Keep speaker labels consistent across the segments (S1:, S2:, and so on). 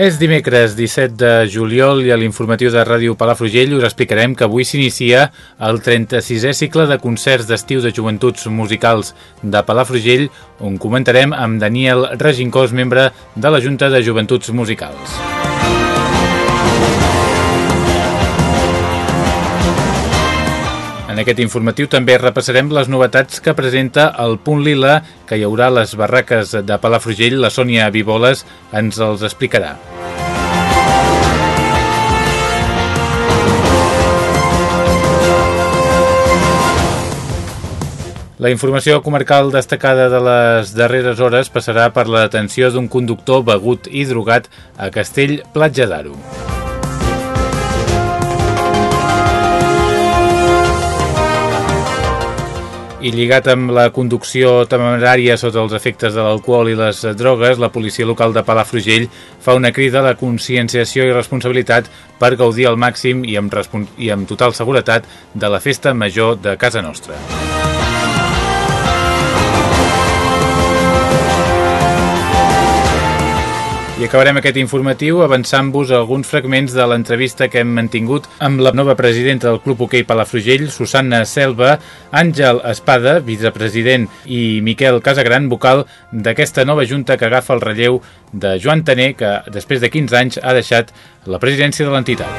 S1: És dimecres 17 de juliol i a l'informatiu de Ràdio Palafrugell us explicarem que avui s'inicia el 36è cicle de concerts d'estiu de joventuts musicals de Palafrugell, on comentarem amb Daniel Regincós, membre de la Junta de Joventuts Musicals. En aquest informatiu també repassarem les novetats que presenta el Punt Lila, que hi haurà les barraques de Palafrugell. La Sònia Viboles ens els explicarà. La informació comarcal destacada de les darreres hores passarà per la d'un conductor begut i drogat a Castell Platja d'Aro. I lligat amb la conducció temerària sota els efectes de l'alcohol i les drogues, la policia local de Palafrugell fa una crida a la conscienciació i responsabilitat per gaudir al màxim i amb, i amb total seguretat de la festa major de casa nostra. I acabarem aquest informatiu avançant-vos alguns fragments de l'entrevista que hem mantingut amb la nova presidenta del Club Hoquei Palafrugell, Susanna Selva, Àngel Espada, vicepresident, i Miquel Casagran, vocal d'aquesta nova junta que agafa el relleu de Joan Taner, que després de 15 anys ha deixat la presidència de l'entitat.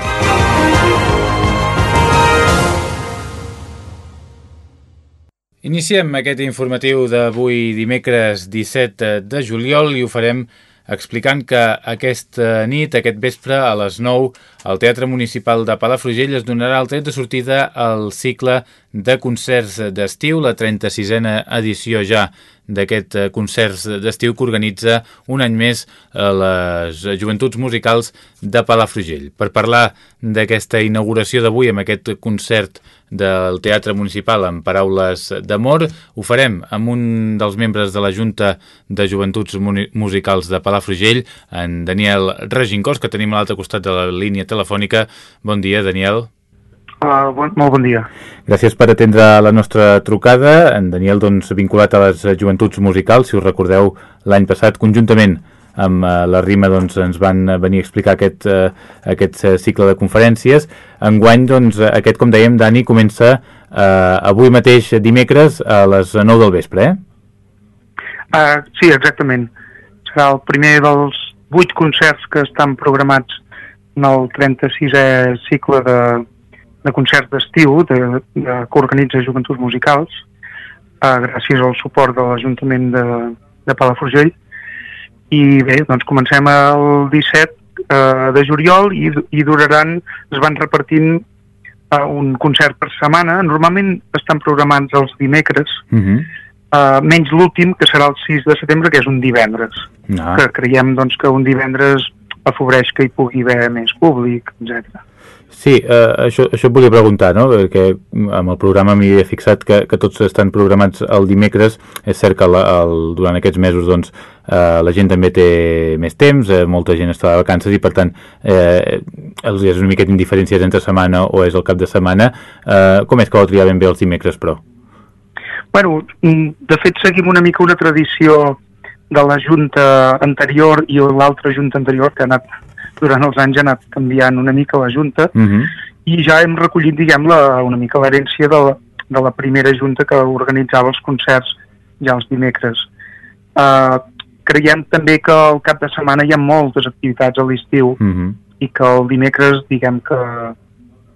S1: Iniciem aquest informatiu d'avui dimecres 17 de juliol i ho farem explicant que aquesta nit, aquest vespre, a les 9, al Teatre Municipal de Palafrugell es donarà el tret de sortida al cicle de concerts d'estiu, la 36a edició ja d'aquest concerts d'estiu que organitza un any més les joventuts musicals de Palafrugell. Per parlar d'aquesta inauguració d'avui amb aquest concert del Teatre Municipal en paraules d'amor. Ho farem amb un dels membres de la Junta de Joventuts Musicals de Palafrugell, en Daniel Regincós, que tenim a l'altre costat de la línia telefònica. Bon dia, Daniel.
S2: Uh, bon, molt bon dia.
S1: Gràcies per atendre la nostra trucada. En Daniel, doncs, vinculat a les joventuts musicals, si us recordeu, l'any passat, conjuntament amb eh, la rima doncs, ens van venir a explicar aquest, eh, aquest eh, cicle de conferències. Enguany, doncs, aquest, com dèiem, Dani, comença eh, avui mateix dimecres a les 9 del vespre, eh?
S2: Uh, sí, exactament. Serà el primer dels vuit concerts que estan programats en el 36è cicle de, de concerts d'estiu de, de, que organitza Joventuts Musicals, uh, gràcies al suport de l'Ajuntament de, de Palafrugell, i bé, doncs comencem el 17 eh, de juliol i, i duraran, es van repartint eh, un concert per setmana. Normalment estan programats els dimecres, uh -huh. eh, menys l'últim, que serà el 6 de setembre, que és un divendres. Ah. Que creiem doncs, que un divendres afavoreix que hi pugui haver més públic, etc.
S1: Sí, eh, això, això et volia preguntar, no? Perquè amb el programa m'hi he fixat que, que tots estan programats el dimecres. És cert que el, el, durant aquests mesos doncs, eh, la gent també té més temps, eh, molta gent està de vacances i per tant eh, els és una miqueta indiferent si és entre setmana o és el cap de setmana. Eh, com és que ho triaven bé els dimecres, però?
S2: Bueno, de fet seguim una mica una tradició de la Junta anterior i l'altra Junta anterior que ha anat durant els anys ha anat canviant una mica la Junta uh mhm. -huh. i ja hem recollit, diguem la, una mica l'herència de, la, de la primera Junta que organitzava els concerts ja els dimecres. Uh, creiem també que al cap de setmana hi ha moltes activitats a l'estiu uh mhm. -huh. i que el dimecres, diguem que,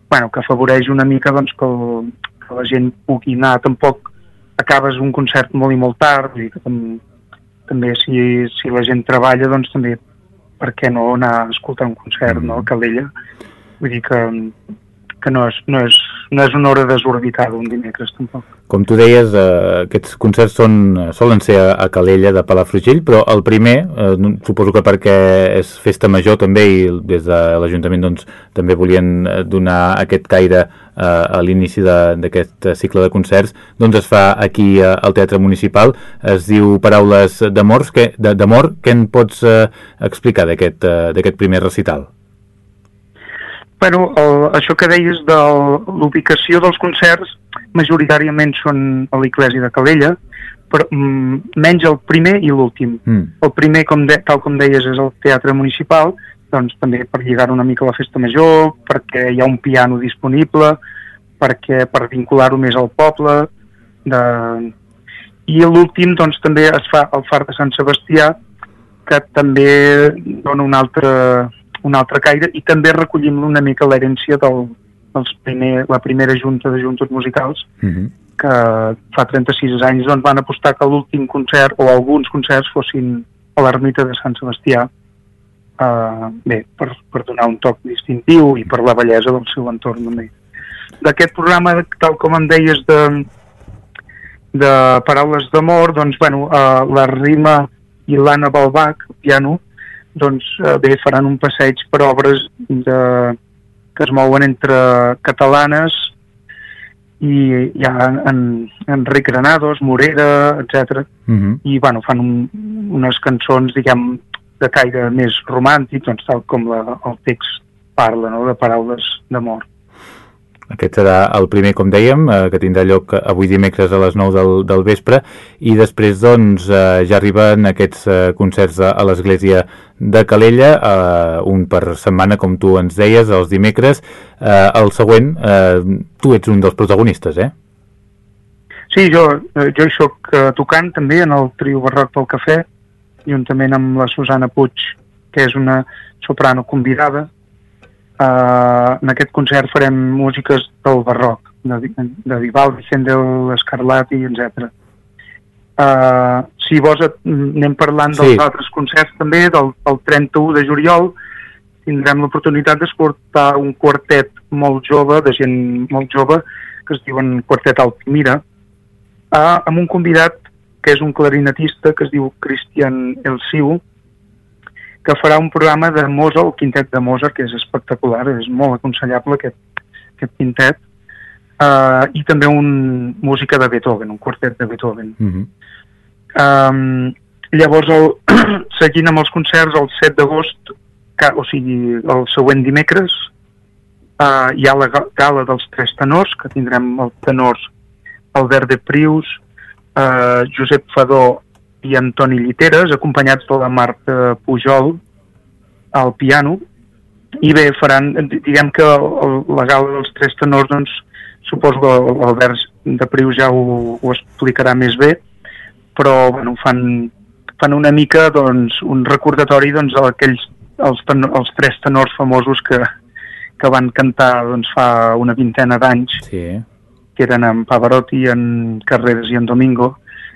S2: bueno, que afavoreix una mica doncs, que, el, que la gent pugui anar. Tampoc acabes un concert molt i molt tard, vull dir que tam, també si, si la gent treballa, doncs també per què no anar a escoltar un concert, mm. no, a Calella? Vull dir que, que no, és, no, és, no és una hora desorbitada un dimecres tampoc.
S1: Com tu deies, eh, aquests concerts són, solen ser a, a Calella de Palafrugell, però el primer, eh, suposo que perquè és festa major també i des de l'Ajuntament doncs, també volien eh, donar aquest caire eh, a l'inici d'aquest cicle de concerts, doncs es fa aquí eh, al Teatre Municipal, es diu Paraules d'amor, que, d'amor, què en pots eh, explicar d'aquest eh, primer recital?
S2: Bueno, el, això que deies de l'ubicació dels concerts majoritàriament són a l'Iglésia de Calella, però mm, menys el primer i l'últim. Mm. El primer, com de, tal com deies, és el Teatre Municipal, doncs també per lligar una mica a la festa major, perquè hi ha un piano disponible, perquè per vincular-ho més al poble, de... i l'últim doncs també es fa al Far de Sant Sebastià, que també dona un altre, un altre caire i també recollim una mica l'herència del, dels primer, la primera junta de juntes musicals uh mhm. -huh. que fa 36 anys doncs, van apostar que l'últim concert o alguns concerts fossin a l'ermita de Sant Sebastià uh, bé, per, per donar un toc distintiu i per la bellesa del seu entorn també. D'aquest programa, tal com em deies de, de Paraules d'Amor, doncs, bueno, uh, la Rima i l'Anna Balbach, piano, doncs eh, bé, faran un passeig per obres de, que es mouen entre catalanes i hi ha en, Enric Granados, Morera, etc. Uh -huh. I bueno, fan un, unes cançons, diguem, de caire més romàntic, doncs tal com la, el text parla, no?, de paraules d'amor.
S1: Aquest serà el primer, com dèiem, eh, que tindrà lloc avui dimecres a les 9 del, del vespre i després doncs, eh, ja arriben aquests eh, concerts a, a l'església de Calella, eh, un per setmana, com tu ens deies, els dimecres. Eh, el següent, eh, tu ets un dels protagonistes, eh?
S2: Sí, jo, eh, jo hi soc eh, tocant també en el trio barroc pel cafè, juntament amb la Susana Puig, que és una soprano convidada, Uh, en aquest concert farem músiques del barroc, de, de Vivaldi, Händel, Escarlati, etc. Uh, si vols anem parlant sí. dels altres concerts també, del, del 31 de juliol tindrem l'oportunitat d'escoltar un quartet molt jove, de gent molt jove, que es diuen Quartet Altimira, uh, amb un convidat que és un clarinetista que es diu Cristian Elsiu, que farà un programa de Mozart, el quintet de Mozart, que és espectacular, és molt aconsellable aquest, aquest quintet, uh, i també un música de Beethoven, un quartet de Beethoven. Uh -huh. um, llavors, el, seguint amb els concerts, el 7 d'agost, o sigui, el següent dimecres, uh, hi ha la gala dels tres tenors, que tindrem el tenors Albert de Prius, uh, Josep Fadó i Antoni Lliteres, acompanyats de la Marta Pujol al piano, i bé, faran, diguem que el, la gala dels tres tenors, doncs, suposo que l'Albert de Priu ja ho, ho explicarà més bé, però, bueno, fan, fan una mica, doncs, un recordatori, doncs, d'aquells, els, tenor, els tres tenors famosos que, que van cantar, doncs, fa una vintena d'anys, sí. que eren en Pavarotti, en Carreras i en Domingo,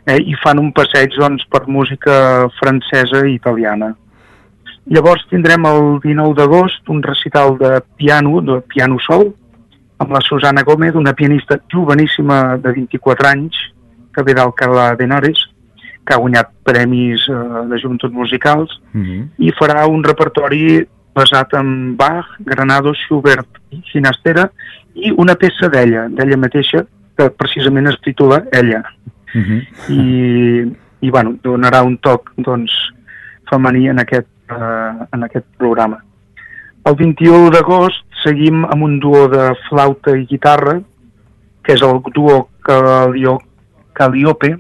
S2: eh, i fan un passeig doncs, per música francesa i italiana. Llavors tindrem el 19 d'agost un recital de piano, de piano sol, amb la Susana Gómez, una pianista joveníssima de 24 anys, que ve d'Alcalá de Henares, que ha guanyat premis eh, de juntos musicals, uh mhm. -huh. i farà un repertori basat en Bach, Granados, Schubert i Sinastera, i una peça d'ella, d'ella mateixa, que precisament es titula Ella. Uh -huh. I, i bueno, donarà un toc doncs, femení en aquest, uh, en aquest programa. El 21 d'agost seguim amb un duo de flauta i guitarra, que és el duo Calio, Caliope,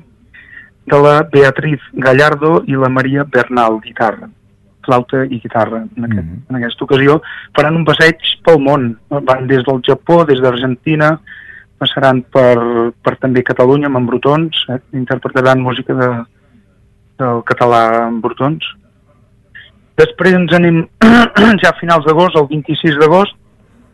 S2: de la Beatriz Gallardo i la Maria Bernal, guitarra flauta i guitarra en, aquest, mm -hmm. en aquesta ocasió, faran un passeig pel món. Van des del Japó, des d'Argentina, passaran per, per també Catalunya amb en Brutons, eh? interpretaran música de, del català en Brutons. Després ens anem ja a finals d'agost, el 26 d'agost,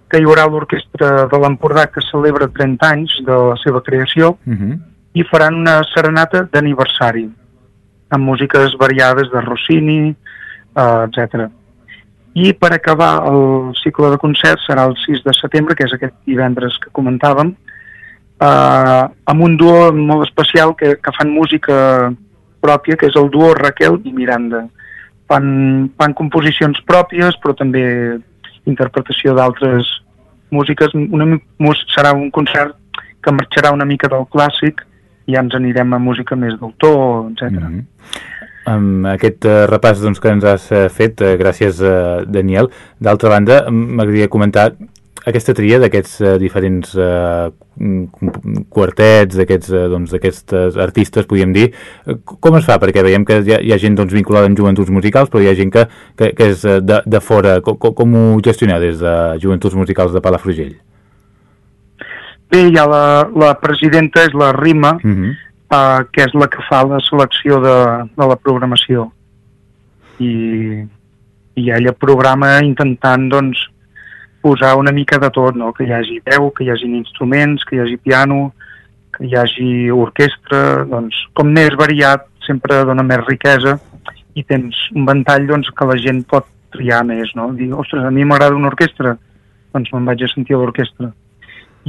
S2: que hi haurà l'Orquestra de l'Empordà que celebra 30 anys de la seva creació uh mhm. -huh. i faran una serenata d'aniversari amb músiques variades de Rossini, eh, etc. I per acabar el cicle de concerts serà el 6 de setembre, que és aquest divendres que comentàvem, eh, amb un duo molt especial que, que fan música pròpia, que és el duo Raquel i Miranda. Fan, fan composicions pròpies, però també interpretació d'altres músiques. Una, serà un concert que marxarà una mica del clàssic i ja ens anirem a música més d'autor, etc. Mm -hmm.
S1: Amb aquest uh, repàs doncs, que ens has uh, fet, uh, gràcies, Daniel. D'altra banda, m'agradaria comentar aquesta tria d'aquests uh, diferents uh, quartets, d'aquests uh, doncs, artistes, podríem dir, com es fa? Perquè veiem que hi ha, hi ha gent doncs, vinculada amb joventuts musicals, però hi ha gent que, que, que és de, de fora. Com, com ho gestioneu des de Joventuts Musicals de Palafrugell?
S2: Bé, hi ha la, la presidenta, és la Rima, uh -huh. uh, que és la que fa la selecció de, de la programació. I, i ella programa intentant, doncs, posar una mica de tot, no? que hi hagi veu, que hi hagi instruments, que hi hagi piano, que hi hagi orquestra, doncs, com més variat sempre dona més riquesa i tens un ventall doncs, que la gent pot triar més, no? Dir, ostres, a mi m'agrada una orquestra, doncs me'n vaig a sentir a l'orquestra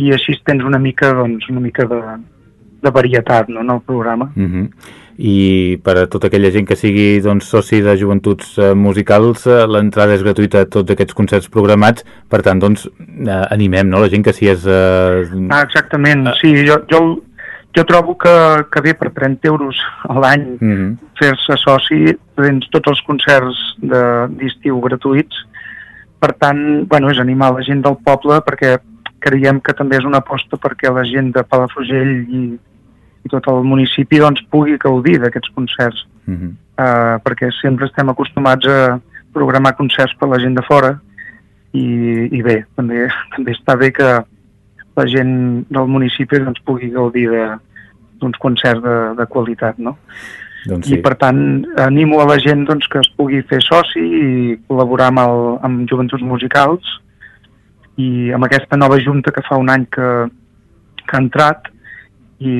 S2: i així tens una mica, doncs, una mica de, de varietat no, en el programa.
S1: Uh mhm. -huh. I per a tota aquella gent que sigui doncs, soci de joventuts eh, musicals, eh, l'entrada és gratuïta a tots aquests concerts programats, per tant, doncs, eh, animem no? la gent que si és... Eh...
S2: Ah, exactament, uh... sí, jo, jo, jo trobo que, que bé per 30 euros a l'any uh mhm. -huh. fer-se soci, tens tots els concerts d'estiu gratuïts, per tant, bueno, és animar la gent del poble perquè creiem que també és una aposta perquè la gent de Palafrugell i, i tot el municipi doncs, pugui gaudir d'aquests concerts. Uh -huh. uh, perquè sempre estem acostumats a programar concerts per la gent de fora i, i bé, també, també està bé que la gent del municipi doncs, pugui gaudir d'uns concerts de, de qualitat, no? Doncs sí. I per tant animo a la gent doncs, que es pugui fer soci i col·laborar amb, el, amb joventuts musicals i amb aquesta nova junta que fa un any que, que ha entrat i,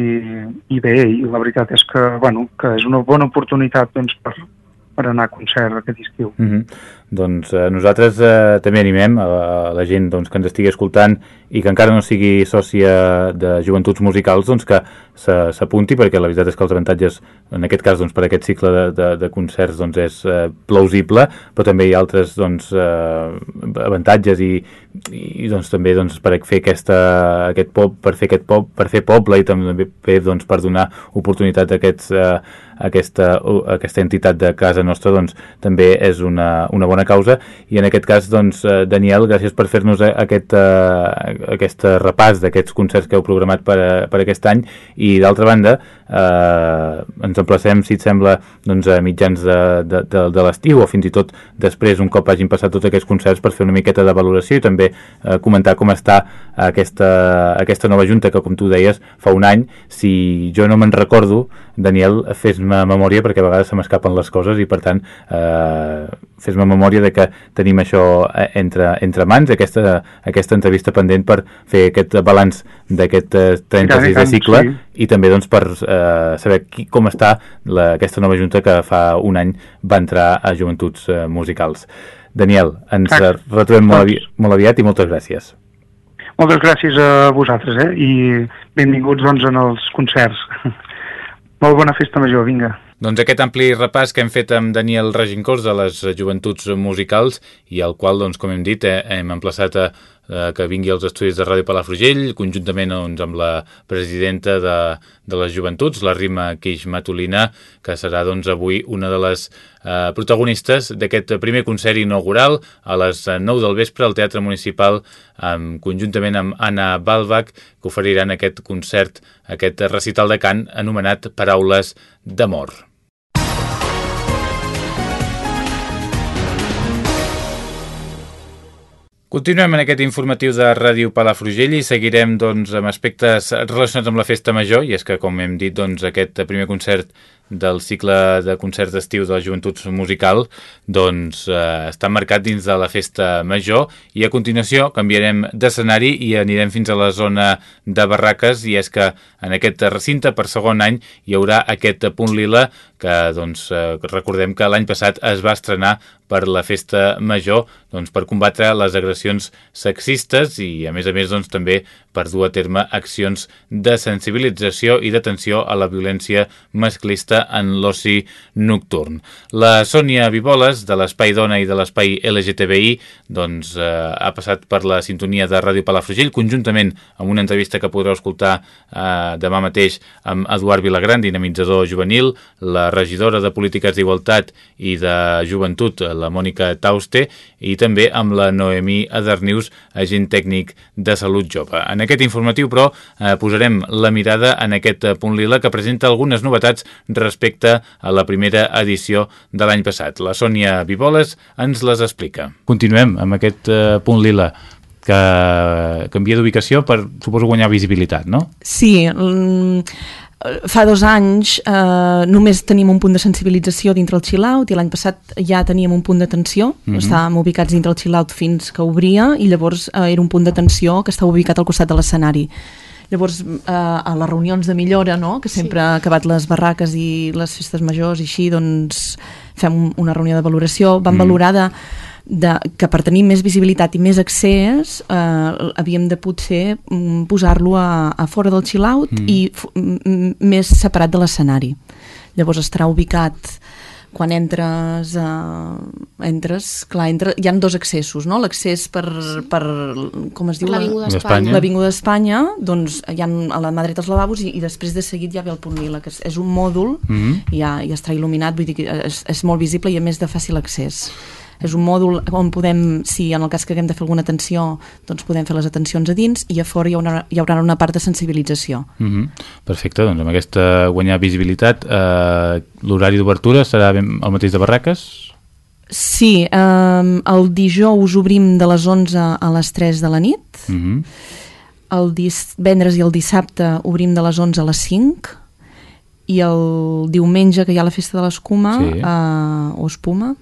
S2: i bé, i la veritat és que, bueno, que és una bona oportunitat doncs, per, per anar a concert aquest estiu.
S1: Mm -hmm. Doncs eh, nosaltres eh, també animem a a la gent doncs, que ens estigui escoltant i que encara no sigui sòcia de joventuts musicals doncs, que s'apunti perquè la veritat és que els avantatges en aquest cas doncs, per aquest cicle de, de, de concerts doncs, és eh, plausible però també hi ha altres doncs, eh, avantatges i, i doncs, també doncs, per fer aquesta, aquest pop, per fer aquest pop, per fer poble i també doncs, per donar oportunitat a aquests eh, aquesta, aquesta entitat de casa nostra doncs, també és una, una bona causa i en aquest cas, doncs, eh, Daniel, gràcies per fer-nos aquest, uh, aquest repàs d'aquests concerts que heu programat per, per aquest any i d'altra banda eh, ens emplacem, si et sembla, doncs, a mitjans de, de, de, de l'estiu o fins i tot després, un cop hagin passat tots aquests concerts per fer una miqueta de valoració i també eh, comentar com està aquesta, aquesta nova junta que, com tu deies, fa un any. Si jo no me'n recordo, Daniel, fes-me memòria perquè a vegades se m'escapen les coses i, per tant, eh, fes-me memòria de que tenim això eh, entre, entre mans, aquesta, aquesta entrevista pendent per fer aquest balanç d'aquest 36 eh, de cicle sí. i també doncs, per eh, saber qui, com està la, aquesta nova junta que fa un any va entrar a Joventuts eh, Musicals. Daniel, ens Exacte. retrobem molt, avi molt aviat i moltes gràcies.
S2: Moltes gràcies a vosaltres eh? i benvinguts doncs, en els concerts. Molt bona festa major, vinga.
S1: Doncs aquest ampli repàs que hem fet amb Daniel Regincós de les joventuts musicals i al qual, doncs, com hem dit, eh, hem emplaçat a, eh, que vingui als estudis de Ràdio Palafrugell, conjuntament doncs, amb la presidenta de, de les joventuts, la Rima Quix Matolina, que serà doncs, avui una de les eh, protagonistes d'aquest primer concert inaugural a les 9 del vespre al Teatre Municipal, amb, conjuntament amb Anna Balbach, que oferiran aquest concert, aquest recital de cant anomenat Paraules d'amor. Continuem en aquest informatiu de Ràdio Palafrugell i seguirem doncs, amb aspectes relacionats amb la festa major. I és que, com hem dit, doncs, aquest primer concert del cicle de concerts d'estiu de la Joventuts Musical doncs eh, està marcat dins de la festa major i a continuació canviarem d'escenari i anirem fins a la zona de barraques i és que en aquest recinte per segon any hi haurà aquest punt lila que doncs eh, recordem que l'any passat es va estrenar per la festa major doncs, per combatre les agressions sexistes i, a més a més, doncs, també per dur a terme accions de sensibilització i d'atenció a la violència masclista en l'oci nocturn. La Sònia Viboles, de l'Espai Dona i de l'Espai LGTBI, doncs, eh, ha passat per la sintonia de Ràdio Palafrugell, conjuntament amb una entrevista que podreu escoltar eh, demà mateix amb Eduard Vilagran, dinamitzador juvenil, la regidora de Polítiques d'Igualtat i de Joventut, la Mònica Tauste, i també amb la Noemí Adarnius, agent tècnic de Salut Jove. En aquest informatiu, però, eh, posarem la mirada en aquest punt lila que presenta algunes novetats respecte a la primera edició de l'any passat. La Sònia Viboles ens les explica. Continuem amb aquest eh, punt lila que canvia d'ubicació per, suposo, guanyar visibilitat, no?
S3: Sí, fa dos anys eh, només teníem un punt de sensibilització dintre el chill-out i l'any passat ja teníem un punt d'atenció, mm -hmm. estàvem ubicats dintre el chill-out fins que obria i llavors eh, era un punt d'atenció que estava ubicat al costat de l'escenari. Llavors, eh, a les reunions de millora, no? que sempre sí. acabat les barraques i les festes majors i així, doncs fem una reunió de valoració, vam mm. valorar de de, que per tenir més visibilitat i més accés eh, havíem de potser mm, posar-lo a, a fora del chill-out mm. i més separat de l'escenari. Llavors estarà ubicat quan entres, uh, entres clar, entra, hi han dos accessos, no? L'accés per, per, com es diu?
S4: L'Avinguda d'Espanya.
S3: L'Avinguda d'Espanya, doncs hi ha a la mà dreta els lavabos i, i després de seguit ja ve el punt lila, que és, és un mòdul mm -hmm. i ja, ja estarà il·luminat, vull dir que és, és molt visible i a més de fàcil accés és un mòdul on podem, si en el cas que haguem de fer alguna atenció, doncs podem fer les atencions a dins i a fora hi haurà, hi haurà una part de sensibilització.
S1: Mm -hmm. Perfecte, doncs amb aquesta guanyar visibilitat, eh, l'horari d'obertura serà ben, el mateix de barraques?
S3: Sí, eh, el dijous obrim de les 11 a les 3 de la nit, mm -hmm. el divendres i el dissabte obrim de les 11 a les 5, i el diumenge que hi ha la festa de l'escuma sí. eh, o espuma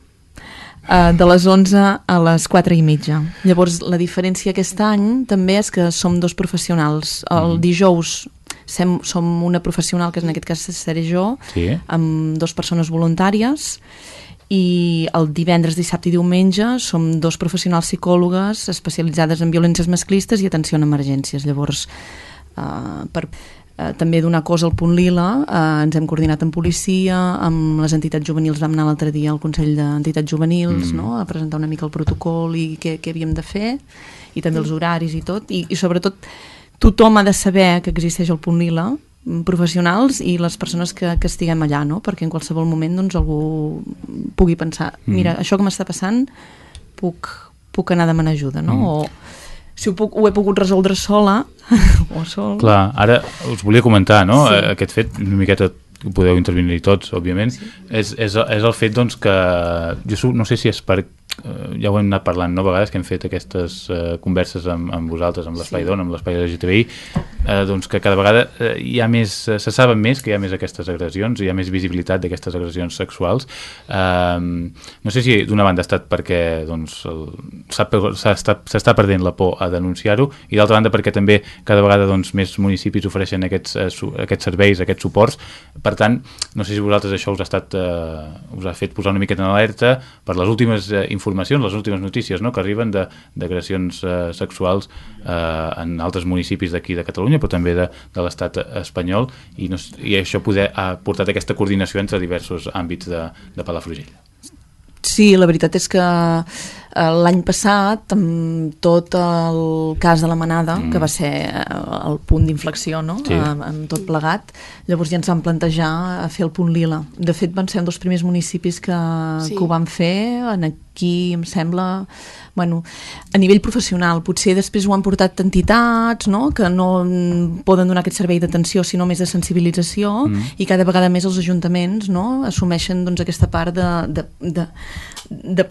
S3: de les 11 a les 4 i mitja. Llavors, la diferència aquest any també és que som dos professionals. El mm. dijous sem, som una professional, que en aquest cas seré jo, sí. amb dues persones voluntàries, i el divendres, dissabte i diumenge som dos professionals psicòlogues especialitzades en violències masclistes i atenció en emergències. Llavors, uh, per eh, també donar cosa al punt lila, eh, ens hem coordinat amb policia, amb les entitats juvenils, vam anar l'altre dia al Consell d'Entitats Juvenils mm. no? a presentar una mica el protocol i què, què havíem de fer, i també els horaris i tot, i, i sobretot tothom ha de saber que existeix el punt lila, professionals i les persones que, que estiguem allà, no? perquè en qualsevol moment doncs, algú pugui pensar, mira, mm. això que m'està passant puc, puc anar a demanar ajuda, no? Mm. o si ho, puc, ho he pogut resoldre sola o sol...
S1: Clar, ara us volia comentar, no?, sí. aquest fet, una miqueta podeu intervenir tots, òbviament, sí. és, és, és el fet doncs, que jo no sé si és per eh, ja ho hem anat parlant no, a vegades que hem fet aquestes eh, converses amb, amb vosaltres, amb l'Espai sí. Dona, amb l'Espai LGTBI, eh, doncs que cada vegada eh, hi ha més, eh, se saben més que hi ha més aquestes agressions, hi ha més visibilitat d'aquestes agressions sexuals. Eh, no sé si d'una banda ha estat perquè doncs, s'està perdent la por a denunciar-ho i d'altra banda perquè també cada vegada doncs, més municipis ofereixen aquests, eh, aquests serveis, aquests suports. Per tant, no sé si vosaltres això us ha, estat, eh, us ha fet posar una miqueta en alerta per les últimes eh, informacions, les últimes notícies no?, que arriben d'agressions eh, sexuals eh, en altres municipis d'aquí de Catalunya, però també de, de l'estat espanyol, i, no, i això poder, ha portat aquesta coordinació entre diversos àmbits de, de Palafrugell.
S3: Sí, la veritat és que l'any passat, amb tot el cas de la manada, mm. que va ser eh, el punt d'inflexió, no? Sí. Amb, amb tot plegat, llavors ja ens vam plantejar a fer el punt lila. De fet, van ser un dels primers municipis que, sí. que ho van fer, en aquí, em sembla, bueno, a nivell professional, potser després ho han portat entitats no? que no poden donar aquest servei d'atenció sinó més de sensibilització mm. i cada vegada més els ajuntaments no? assumeixen doncs, aquesta part de, de, de, de,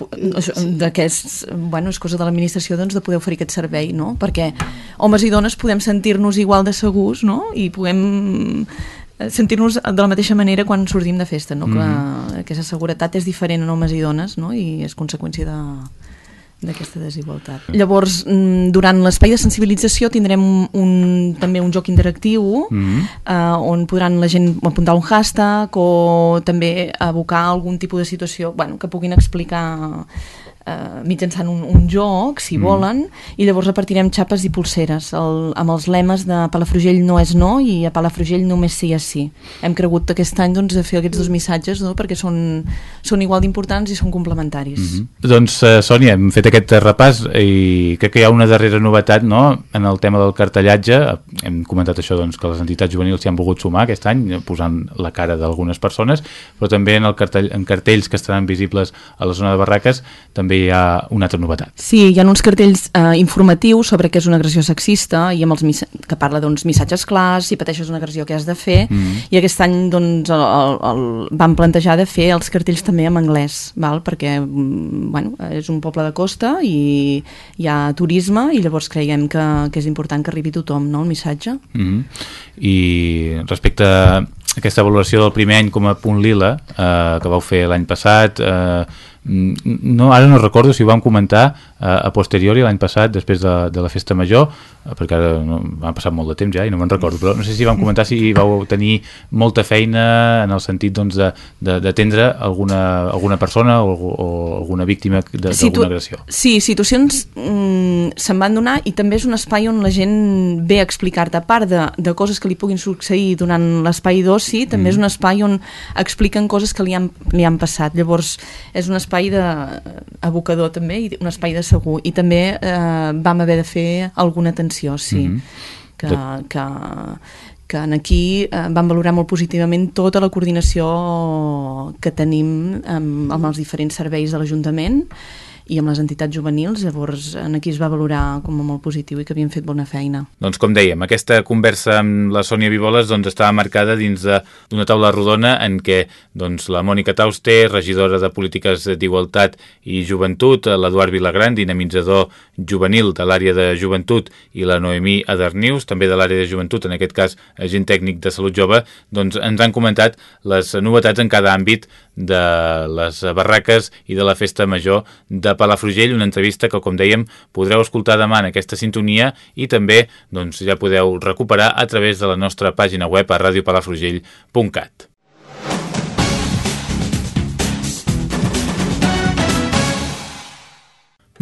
S3: de que és, bueno, és cosa de l'administració doncs, de poder oferir aquest servei, no? perquè homes i dones podem sentir-nos igual de segurs no? i podem sentir-nos de la mateixa manera quan sortim de festa, no? Mm. que aquesta seguretat és diferent en homes i dones no? i és conseqüència de, d'aquesta desigualtat. Llavors, mm, durant l'espai de sensibilització tindrem un, un, també un joc interactiu mm -hmm. eh, on podran la gent apuntar un hashtag o també abocar algun tipus de situació bueno, que puguin explicar eh, mitjançant un, un joc, si mm. volen, i llavors repartirem xapes i pulseres el, amb els lemes de Palafrugell no és no i a Palafrugell només sí és sí. Hem cregut aquest any doncs, de fer aquests dos missatges no? perquè són, són igual d'importants i són complementaris. Mm
S1: -hmm. Doncs, uh, Sònia, hem fet aquest repàs i crec que hi ha una darrera novetat no? en el tema del cartellatge. Hem comentat això doncs, que les entitats juvenils s'hi han volgut sumar aquest any, posant la cara d'algunes persones, però també en, el cartell, en cartells que estaran visibles a la zona de barraques també també hi ha una altra novetat.
S3: Sí, hi ha uns cartells eh, informatius sobre què és una agressió sexista i amb els que parla d'uns missatges clars, si pateixes una agressió què has de fer, mm -hmm. i aquest any doncs, el, el, el, vam plantejar de fer els cartells també en anglès, val? perquè mm, bueno, és un poble de costa i hi ha turisme i llavors creiem que, que és important que arribi tothom no, el missatge.
S1: Mm -hmm. I respecte aquesta valoració del primer any com a punt lila eh, que vau fer l'any passat eh, no, ara no recordo si ho vam comentar eh, a posteriori l'any passat després de, de la festa major eh, perquè ara no, ha passat molt de temps ja i no me'n recordo, però no sé si vam comentar si vau tenir molta feina en el sentit doncs, d'atendre alguna, alguna persona o, o alguna víctima d'alguna Situ agressió.
S3: Sí, situacions mm, se'n van donar i també és un espai on la gent ve a explicar-te, a part de, de coses que li puguin succeir durant l'espai d'oci, també mm. és un espai on expliquen coses que li han, li han passat. Llavors, és un espai de abocador també i un espai de segur i també eh, vam haver de fer alguna atenció sí, mm -hmm. que, que, que en aquí eh, vam valorar molt positivament tota la coordinació que tenim amb, amb els diferents serveis de l'Ajuntament i amb les entitats juvenils, llavors en aquí es va valorar com a molt positiu i que havien fet bona feina.
S1: Doncs com dèiem, aquesta conversa amb la Sònia Vivoles doncs, estava marcada dins d'una taula rodona en què doncs, la Mònica Tauster, regidora de Polítiques d'Igualtat i Joventut, l'Eduard Vilagran, dinamitzador juvenil de l'àrea de joventut i la Noemí Adarnius, també de l'àrea de joventut, en aquest cas agent tècnic de salut jove, doncs ens han comentat les novetats en cada àmbit de les barraques i de la festa major de Palafrugell, una entrevista que, com dèiem, podreu escoltar demà en aquesta sintonia i també doncs, ja podeu recuperar a través de la nostra pàgina web a radiopalafrugell.cat.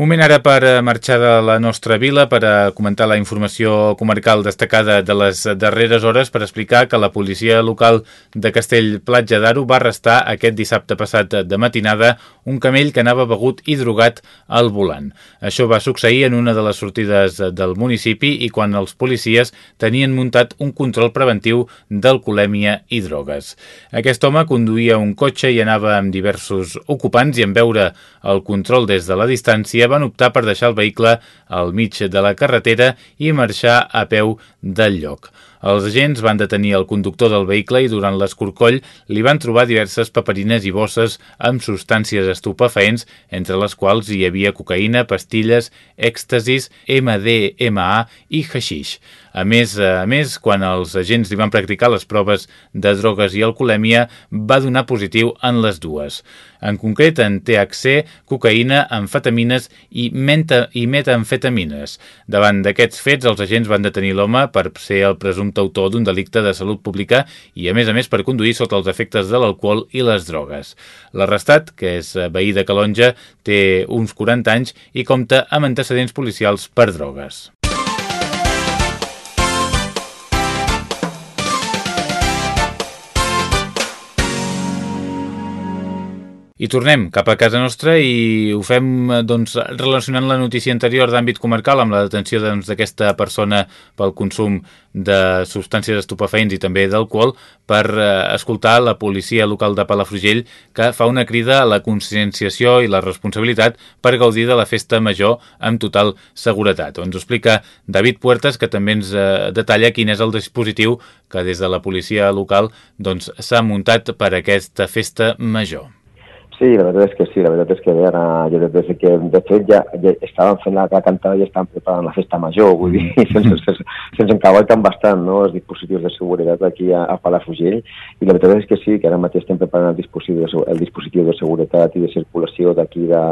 S1: Moment ara per eh, marxar de la nostra vila per a eh, comentar la informació comarcal destacada de les darreres hores per explicar que la policia local de Castell Platja d'Aro va arrestar aquest dissabte passat de matinada un camell que anava begut i drogat al volant. Això va succeir en una de les sortides del municipi i quan els policies tenien muntat un control preventiu d'alcoholèmia i drogues. Aquest home conduïa un cotxe i anava amb diversos ocupants i en veure el control des de la distància van optar per deixar el vehicle al mig de la carretera i marxar a peu del lloc. Els agents van detenir el conductor del vehicle i durant l'escorcoll li van trobar diverses paperines i bosses amb substàncies estupefaents, entre les quals hi havia cocaïna, pastilles, èxtasis, MDMA i haixix. A més, a més, quan els agents li van practicar les proves de drogues i alcoholèmia, va donar positiu en les dues. En concret, en THC, cocaïna, amfetamines i, menta, i metamfetamines. Davant d'aquests fets, els agents van detenir l'home per ser el presumpte autor d'un delicte de salut pública i, a més a més, per conduir sota els efectes de l'alcohol i les drogues. L'arrestat, que és veí de Calonja, té uns 40 anys i compta amb antecedents policials per drogues. I tornem cap a casa nostra i ho fem doncs, relacionant la notícia anterior d'àmbit comarcal amb la detenció doncs, d'aquesta doncs, persona pel consum de substàncies estupefaents i també d'alcohol per eh, escoltar la policia local de Palafrugell que fa una crida a la conscienciació i la responsabilitat per gaudir de la festa major amb total seguretat. Ens explica David Puertas que també ens eh, detalla quin és el dispositiu que des de la policia local doncs, s'ha doncs, muntat per aquesta festa major.
S4: Sí, la veritat és que sí, la veritat és que bé, ara, ja des que de fet ja, ja estàvem fent la, cantada i estàvem preparant la festa major, vull dir, mm. se'ns se, se, se encavalquen bastant no, els dispositius de seguretat aquí a, a Palafrugell i la veritat és que sí, que ara mateix estem preparant el dispositiu el dispositiu de seguretat i de circulació d'aquí de,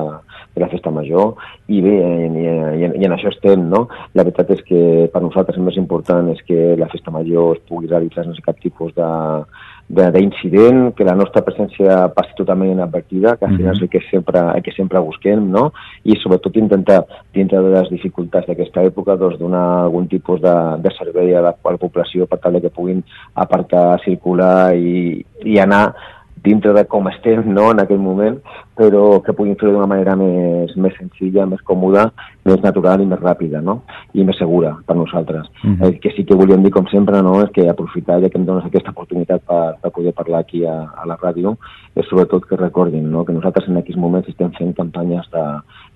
S4: de la festa major i bé, i, i, i en això estem, no? La veritat és que per nosaltres el més important és que la festa major es pugui realitzar sense cap tipus de d'incident, que la nostra presència passi totalment inadvertida, que al final és el que sempre, el que sempre busquem, no? i sobretot intentar, dintre de les dificultats d'aquesta època, doncs, donar algun tipus de, de servei a la, a la població per tal que puguin aparcar, circular i, i anar dintre de com estem no, en aquell moment, però que puguin fer-ho d'una manera més, més senzilla, més còmoda, més natural i més ràpida, no? i més segura per nosaltres. Uh -huh. El que sí que volíem dir, com sempre, no, és que aprofitar, ja que em dones aquesta oportunitat per, per poder parlar aquí a, a la ràdio, és sobretot que recordin no, que nosaltres en aquests moments estem fent campanyes de,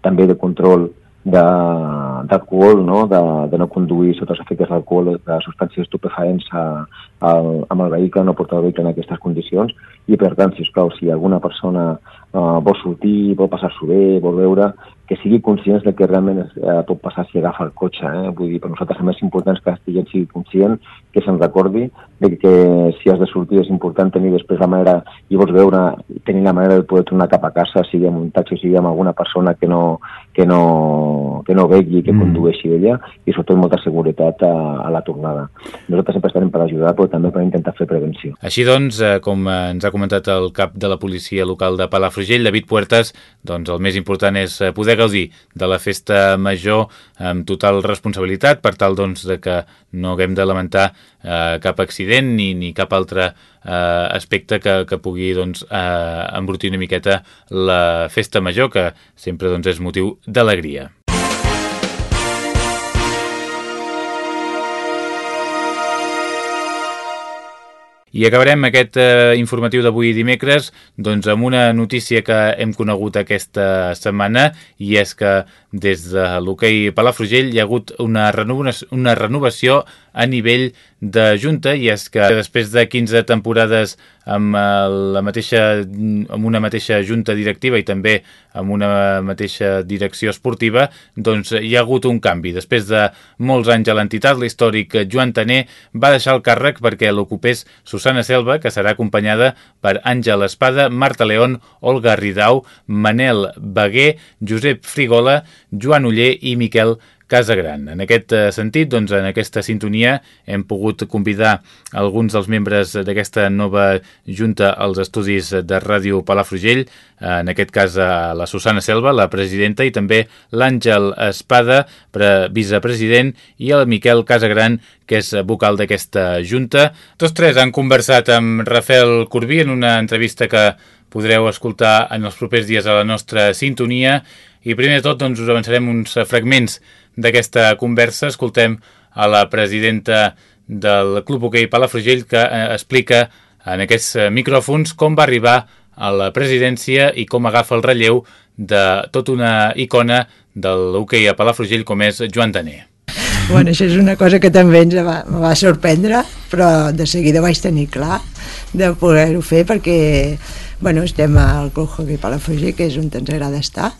S4: també de control d'alcohol, no? De, de no conduir sota els efectes d'alcohol, de substàncies estupefaents amb el vehicle, no portar el vehicle en aquestes condicions, i per tant, si us plau, si alguna persona uh, vol sortir, vol passar-s'ho bé, vol veure, que sigui conscients de que realment es, eh, pot passar si agafa el cotxe. Eh? Vull dir, per nosaltres el més important és que la gent sigui conscient, que se'n recordi de que si has de sortir és important tenir després la manera, i vols veure, tenir la manera de poder tornar cap a casa, sigui amb un taxi, sigui amb alguna persona que no, que no, que no vegui, que mm. condueixi ella, i sobretot molta seguretat a, a la tornada. Nosaltres sempre estarem per ajudar, però també per intentar fer prevenció.
S1: Així doncs, eh, com ens ha comentat el cap de la policia local de Palafrugell, David Puertas, doncs el més important és eh, poder gaudir de la festa major amb total responsabilitat per tal doncs, de que no haguem de lamentar eh, cap accident ni, ni cap altre eh, aspecte que, que pugui doncs, eh, embrutir una miqueta la festa major, que sempre doncs, és motiu d'alegria. I acabarem aquest eh, informatiu d'avui dimecres doncs, amb una notícia que hem conegut aquesta setmana i és que des de l'hoquei Palafrugell hi ha hagut una renovació, una renovació a nivell de Junta i és que després de 15 temporades amb, la mateixa, amb una mateixa Junta directiva i també amb una mateixa direcció esportiva, doncs hi ha hagut un canvi. Després de molts anys a l'entitat, l'històric Joan Taner va deixar el càrrec perquè l'ocupés Susana Selva, que serà acompanyada per Àngel Espada, Marta León, Olga Ridau, Manel Baguer, Josep Frigola, Joan Uller i Miquel Casa Gran. En aquest eh, sentit, doncs, en aquesta sintonia hem pogut convidar alguns dels membres d'aquesta nova junta als estudis de Ràdio Palafrugell, en aquest cas a la Susana Selva, la presidenta, i també l'Àngel Espada, vicepresident, i el Miquel Casagran, que és vocal d'aquesta junta. Tots tres han conversat amb Rafael Corbí en una entrevista que podreu escoltar en els propers dies a la nostra sintonia i primer de tot doncs, us avançarem uns fragments d'aquesta conversa escoltem a la presidenta del Club Hoquei Palafrugell que eh, explica en aquests eh, micròfons com va arribar a la presidència i com agafa el relleu de tota una icona de l'hoquei a Palafrugell com és Joan Daner.
S5: Bueno, això és una cosa que també ens va, va sorprendre, però de seguida vaig tenir clar de poder-ho fer perquè bueno, estem al Club Hockey Palafrugell, que és on ens agrada estar,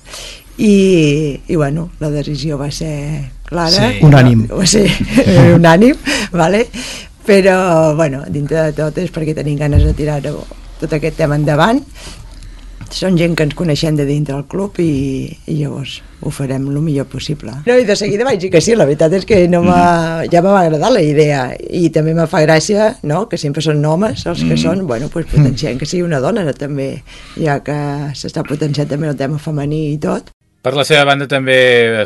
S5: i, i bueno, la decisió va ser clara
S6: sí. unànim
S5: va ser unànim vale? però bueno, dintre de tot és perquè tenim ganes de tirar tot aquest tema endavant són gent que ens coneixem de dintre del club i, i llavors ho farem el millor possible. No, I de seguida vaig dir que sí, la veritat és que no mm. ja m'ha agradat la idea i també me fa gràcia no, que sempre són homes els que mm. són, bueno, pues, potenciant que sigui una dona també, ja que s'està potenciant també el tema femení i tot.
S1: Per la seva banda també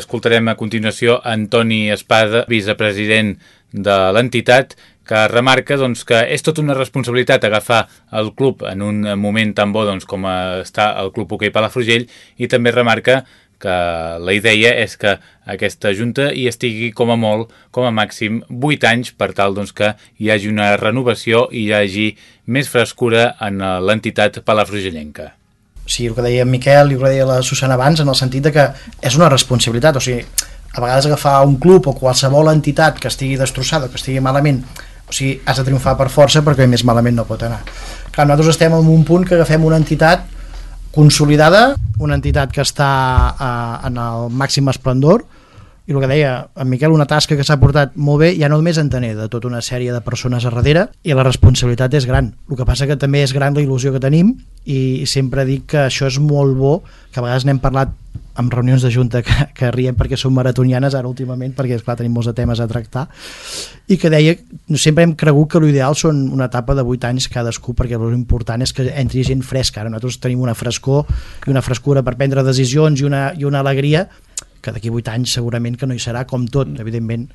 S1: escoltarem a continuació Antoni Espada, vicepresident de l'entitat, que remarca doncs, que és tota una responsabilitat agafar el club en un moment tan bo doncs, com està el Club Hoquei Palafrugell i també remarca que la idea és que aquesta junta hi estigui com a molt, com a màxim, 8 anys per tal doncs, que hi hagi una renovació i hi hagi més frescura en l'entitat palafrugellenca
S6: o sigui, el que deia Miquel i el que deia la Susana abans, en el sentit de que és una responsabilitat, o sigui, a vegades agafar un club o qualsevol entitat que estigui destrossada, que estigui malament, o sigui, has de triomfar per força perquè més malament no pot anar. Clar, nosaltres estem en un punt que agafem una entitat consolidada, una entitat que està eh, en el màxim esplendor, i el que deia en Miquel, una tasca que s'ha portat molt bé, ja no només en tenir de tota una sèrie de persones a darrere, i la responsabilitat és gran. El que passa que també és gran la il·lusió que tenim, i sempre dic que això és molt bo, que a vegades n'hem parlat amb reunions de junta que, que riem perquè són maratonianes ara últimament, perquè és clar tenim molts de temes a tractar, i que deia, sempre hem cregut que l'ideal són una etapa de 8 anys cadascú, perquè l'important és que entri gent fresca. Ara nosaltres tenim una frescor i una frescura per prendre decisions i una, i una alegria que d'aquí 8 anys segurament que no hi serà com tot, evidentment.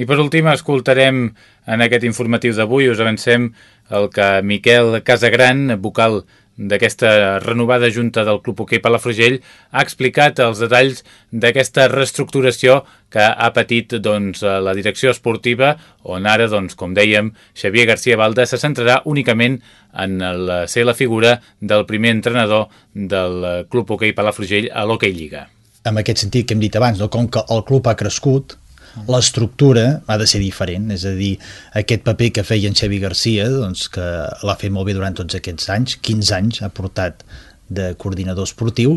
S1: I per últim escoltarem en aquest informatiu d'avui, us avancem el que Miquel Casagran, vocal d'aquesta renovada junta del Club Hoquei Palafrugell ha explicat els detalls d'aquesta reestructuració que ha patit doncs, la direcció esportiva on ara, doncs, com dèiem, Xavier García Balda se centrarà únicament en la, ser la figura del primer entrenador del Club Hoquei Palafrugell a l'Hockey Lliga
S7: en aquest sentit que hem dit abans, no? com que el club ha crescut, l'estructura ha de ser diferent, és a dir, aquest paper que feia en Xavi Garcia, doncs, que l'ha fet molt bé durant tots aquests anys, 15 anys ha portat de coordinador esportiu,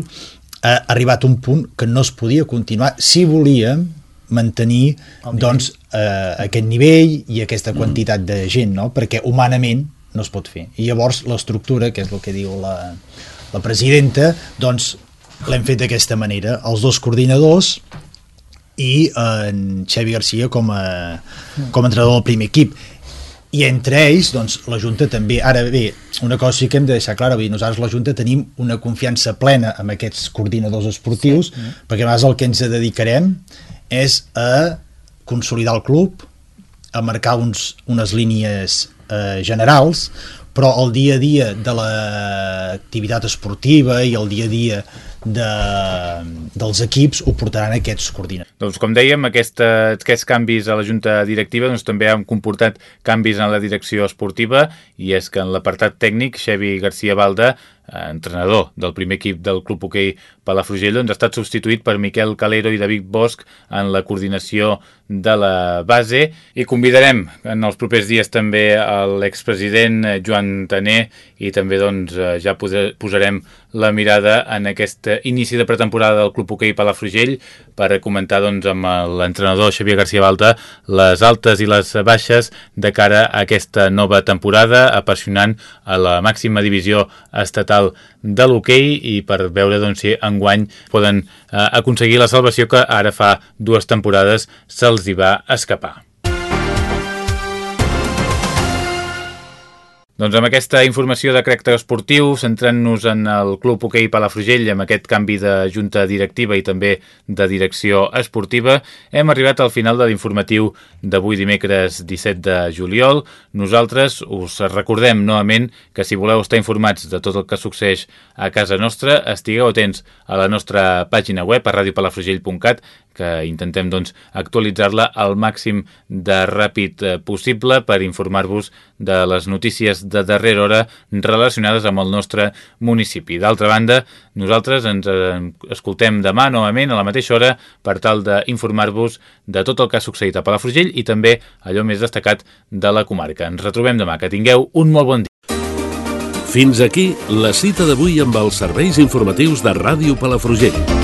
S7: ha arribat a un punt que no es podia continuar si volia mantenir doncs, eh, aquest nivell i aquesta quantitat de gent, no? perquè humanament no es pot fer. I llavors l'estructura, que és el que diu la, la presidenta, doncs l'hem fet d'aquesta manera. Els dos coordinadors i en Xavi Garcia com a, com a entrenador del primer equip i entre ells, doncs, la Junta també, ara bé, una cosa sí que hem de deixar clara, dir, nosaltres la Junta tenim una confiança plena amb aquests coordinadors esportius, sí. perquè a el que ens dedicarem és a consolidar el club, a marcar uns, unes línies eh, generals, però el dia a dia de l'activitat esportiva i el dia a dia de, dels equips ho portaran aquests coordinadors.
S1: Doncs com dèiem, aquesta, aquests canvis a la Junta Directiva doncs, també han comportat canvis en la direcció esportiva i és que en l'apartat tècnic Xevi García Balda Eh, entrenador del primer equip del Club Hoquei Palafrugell, doncs ha estat substituït per Miquel Calero i David Bosch en la coordinació de la base. I convidarem en els propers dies també l'expresident Joan Taner i també doncs eh, ja posarem la mirada en aquest inici de pretemporada del Club Hoquei Palafrugell per comentar doncs amb l'entrenador Xavier García Balta les altes i les baixes de cara a aquesta nova temporada apassionant a la màxima divisió estatal de l'hoquei i per veure doncs, si enguany poden eh, aconseguir la salvació que ara fa dues temporades se'ls hi va escapar. Doncs amb aquesta informació de caràcter esportiu, centrant-nos en el Club Hoquei Palafrugell amb aquest canvi de junta directiva i també de direcció esportiva, hem arribat al final de l'informatiu d'avui dimecres 17 de juliol. Nosaltres us recordem novament que si voleu estar informats de tot el que succeeix a casa nostra, estigueu atents a la nostra pàgina web a radiopalafrugell.cat que intentem doncs, actualitzar-la al màxim de ràpid eh, possible per informar-vos de les notícies de darrera hora relacionades amb el nostre municipi. D'altra banda, nosaltres ens eh, escoltem demà novament a la mateixa hora per tal d'informar-vos de tot el que ha succeït a Palafrugell i també allò més destacat de la comarca. Ens retrobem demà. Que tingueu un molt bon dia.
S8: Fins aquí la cita d'avui amb els serveis informatius de Ràdio Palafrugell.